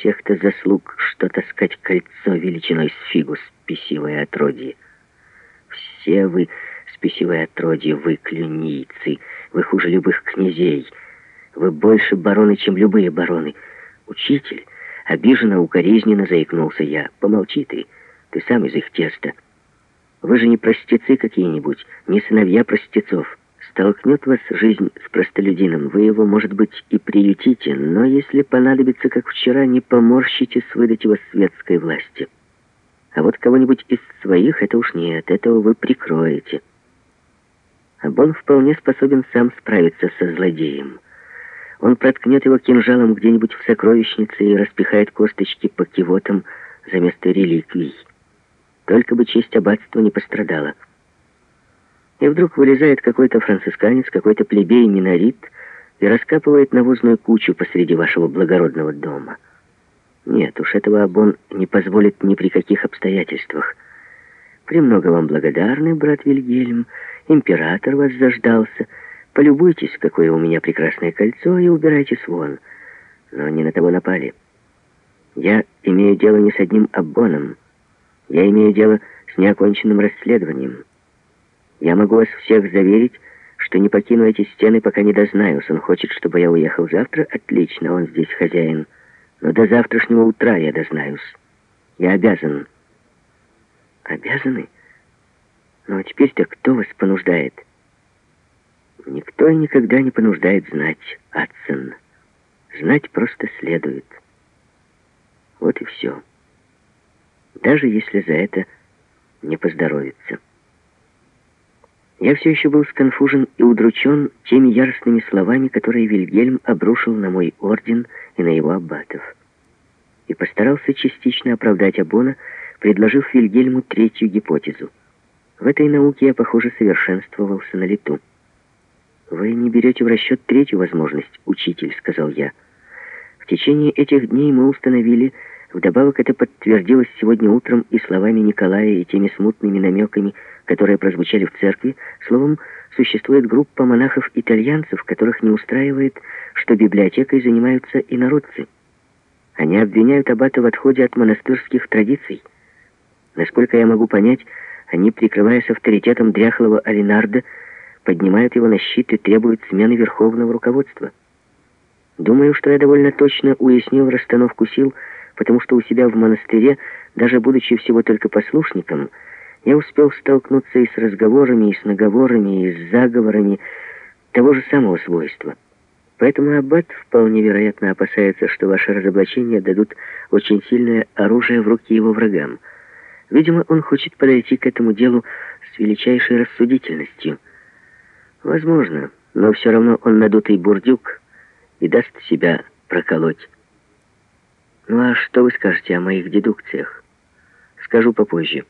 всех-то заслуг, что таскать кольцо величиной с фигу спесивое отродье. Все вы, спесивое отродье, вы клюнийцы, вы хуже любых князей, вы больше бароны, чем любые бароны. Учитель, обиженно, укоризненно заикнулся я. Помолчи ты, ты сам из их теста. Вы же не простецы какие-нибудь, не сыновья простецов. Столкнет вас жизнь с простолюдином, вы его, может быть, и приютите, но если понадобится, как вчера, не поморщитесь выдать его светской власти. А вот кого-нибудь из своих, это уж нет, этого вы прикроете. А Бон вполне способен сам справиться со злодеем. Он проткнет его кинжалом где-нибудь в сокровищнице и распихает косточки по кивотам за место реликвий. Только бы честь аббатства не пострадала. И вдруг вылезает какой-то францисканец, какой-то плебей-минорит и раскапывает навозную кучу посреди вашего благородного дома. Нет уж, этого Абон не позволит ни при каких обстоятельствах. Премного вам благодарны, брат Вильгельм. Император вас заждался. Полюбуйтесь, какое у меня прекрасное кольцо, и убирайтесь вон. Но не на того напали. Я имею дело не с одним Аббоном. Я имею дело с неоконченным расследованием. Я могу вас всех заверить, что не покину эти стены, пока не дознаюсь. Он хочет, чтобы я уехал завтра? Отлично, он здесь хозяин. Но до завтрашнего утра я дознаюсь. Я обязан. Обязаны? Ну а теперь-то кто вас понуждает? Никто и никогда не понуждает знать, Атсон. Знать просто следует. Вот и все. Даже если за это не поздоровится. Я все еще был сконфужен и удручен теми яростными словами, которые Вильгельм обрушил на мой орден и на его аббатов. И постарался частично оправдать Абона, предложив Вильгельму третью гипотезу. В этой науке я, похоже, совершенствовался на лету. «Вы не берете в расчет третью возможность, учитель», — сказал я. «В течение этих дней мы установили, Вдобавок это подтвердилось сегодня утром и словами Николая, и теми смутными намеками, которые прозвучали в церкви. Словом, существует группа монахов-итальянцев, которых не устраивает, что библиотекой занимаются инородцы. Они обвиняют аббата в отходе от монастырских традиций. Насколько я могу понять, они, прикрываясь авторитетом дряхлого Алинарда, поднимают его на щит и требуют смены верховного руководства. Думаю, что я довольно точно уяснил расстановку сил, потому что у себя в монастыре, даже будучи всего только послушником, я успел столкнуться и с разговорами, и с наговорами, и с заговорами того же самого свойства. Поэтому Аббат вполне вероятно опасается, что ваши разоблачения дадут очень сильное оружие в руки его врагам. Видимо, он хочет подойти к этому делу с величайшей рассудительностью. Возможно, но все равно он надутый бурдюк и даст себя проколоть. Ну а что вы скажете о моих дедукциях? Скажу попозже.